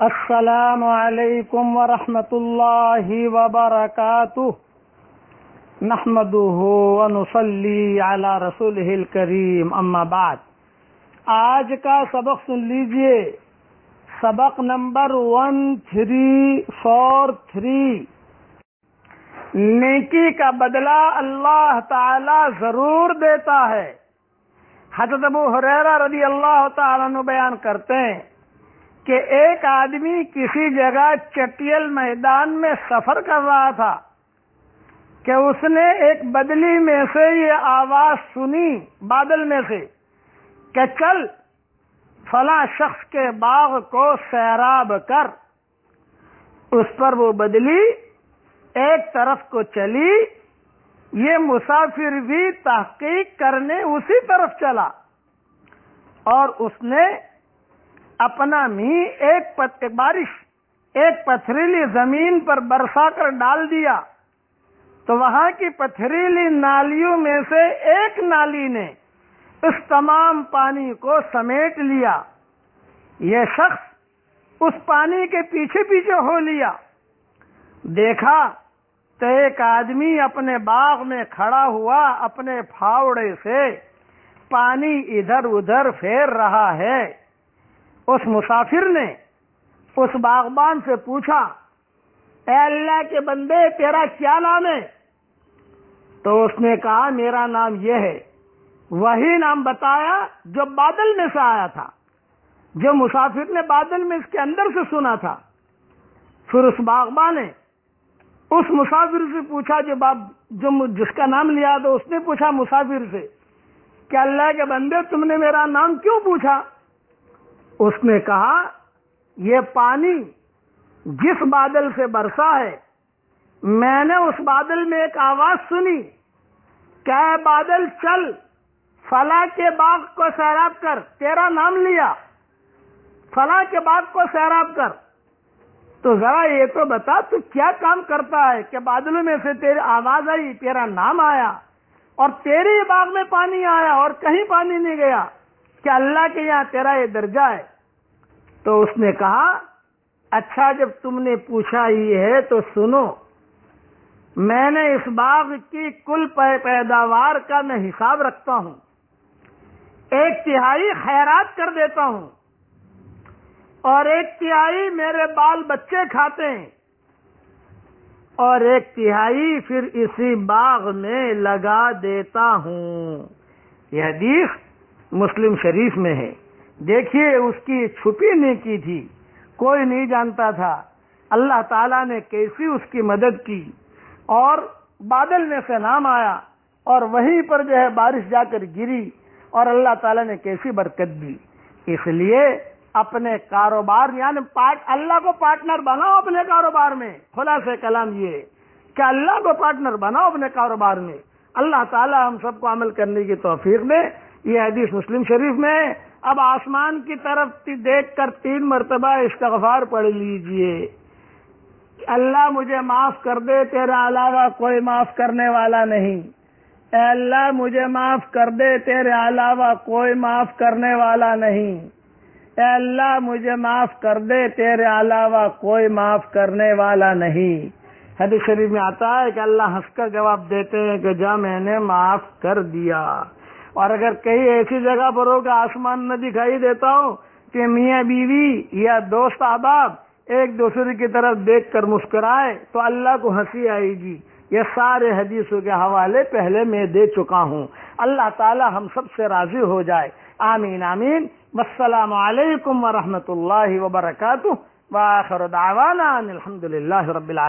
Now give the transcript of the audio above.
السلام علیکم ورحمۃ اللہ وبرکاتہ۔ نحمده ونصلي على رسوله الكريم اما بعد۔ آج کا سبق سن لیجیے۔ سبق number one three, four three. نیکی کا بدلہ اللہ تعالی ضرور دیتا ہے۔ حضرت ابو حریرہ رضی اللہ تعالیٰ عنہ بیان کرتے ہیں۔ کہ ایک آدمی کسی جگہ چٹیل میدان میں سفر کر رہا تھا کہ اس نے ایک بدلی میں سے یہ آواز سنی بادل میں سے کہ چل، فلاں شخص کے باغ کو سیراب کر۔ اس پر وہ بدلی، ایک طرف کو چلی۔ یہ مسافر بھی تحقیق کرنے اسی طرف چلا اور اس نے اپنا می ایک پت بارش، ایک پتھریلی زمین پر برسا کر ڈال دیا۔ تو وہاں کی پتھریلی نالیوں میں سے ایک نالی نے اس تمام پانی کو سمیٹ لیا۔ یہ شخص اس پانی کے پیچھے پیچھے ہو لیا۔ دیکھا تو ایک آدمی اپنے باغ میں کھڑا ہوا اپنے پھاوڑے سے پانی ادھر ادھر پھیر رہا ہے۔ اس مسافر نے اس باغبان سے پوچھا، اے اللہ کے بندے، تیرا کیا نام ہے؟ تو اس نے کہا، میرا نام یہ ہے۔ وہی نام بتایا جو بادل میں سے آیا تھا، جو مسافر نے بادل میں اس کے اندر سے سنا تھا۔ پھر اس باغبان نے اس مسافر سے پوچھا، جو جو جس کا نام لیا، تو اس نے پوچھا مسافر سے کہ اللہ کے بندے، تم نے میرا نام کیوں پوچھا؟ اس نے کہا، یہ پانی جس بادل سے برسا ہے، میں نے اس بادل میں ایک آواز سنی۔ کہ بادل، چل، فلاں کے باغ کو سیراب کر، تیرا نام لیا۔ فلاں کے باغ کو سیراب کر۔ تو ذرا یہ تو بتا، تو کیا کام کرتا ہے کہ بادلوں میں سے تیری آواز آئی، تیرا نام آیا، اور تیرے باغ میں پانی آیا اور کہیں پانی نہیں گیا؟ کہ اللہ کے یہاں تیرا یہ درجہ ہے۔ تو اس نے کہا اچھا جب تم نے پوچھا یہ ہے تو سنو، میں نے اس باغ کی کل پیداوار کا میں حساب رکھتا ہوں۔ ایک تہائی خیرات کر دیتا ہوں۔ اور ایک تہائی میرے بال بچے کھاتے ہیں۔ اور ایک تہائی پھر اسی باغ میں لگا دیتا ہوں۔ یہ حدیث مسلم شریف میں ہے۔ دیکھیے اس کی چھپی نہیں کی تھی۔ کوئی نہیں جانتا تھا۔ اللہ تعالیٰ نے کیسی اس کی مدد کی۔ اور بادل میں سے نام آیا اور وہیں پر جو ہے بارش جا کر گری اور اللہ تعالیٰ نے کیسی برکت دی۔ اس لیے اپنے کاروبار یعنی پارٹ اللہ کو پارٹنر بناؤ اپنے کاروبار میں۔ خلا سے کلام یہ کہ اللہ کو پارٹنر بناؤ اپنے کاروبار میں۔ اللہ تعالیٰ ہم سب کو عمل کرنے کی توفیق دے۔ یہ حدیث مسلم شریف میں اب آسمان کی طرف دیکھ کر تین مرتبہ استغفار پڑھ لیجیے۔ اللہ مجھے معاف کر دے تیرے علاوہ کوئی معاف کرنے والا نہیں۔ اے اللہ مجھے معاف کر دے، تیرے علاوہ کوئی معاف کرنے والا نہیں۔ اے اللہ مجھے معاف کر دے، تیرے علاوہ کوئی معاف کرنے والا نہیں۔ حدیث شریف میں آتا ہے کہ اللہ ہنس کر جواب دیتے ہیں کہ جا میں نے معاف کر دیا۔ اور اگر کہیں ایسی جگہ پر ہو کہ آسمان میں دکھائی دیتا ہوں کہ میاں بیوی یا دوست احباب ایک دوسرے کی طرف دیکھ کر مسکرائے، تو اللہ کو ہنسی آئے گی۔ یہ سارے حدیثوں کے حوالے پہلے میں دے چکا ہوں۔ اللہ تعالی ہم سب سے راضی ہو جائے۔ آمین آمین۔ السلام علیکم ورحمۃ اللہ وبرکاتہ۔ واخر دعوانا الحمد للہ رب العالمین۔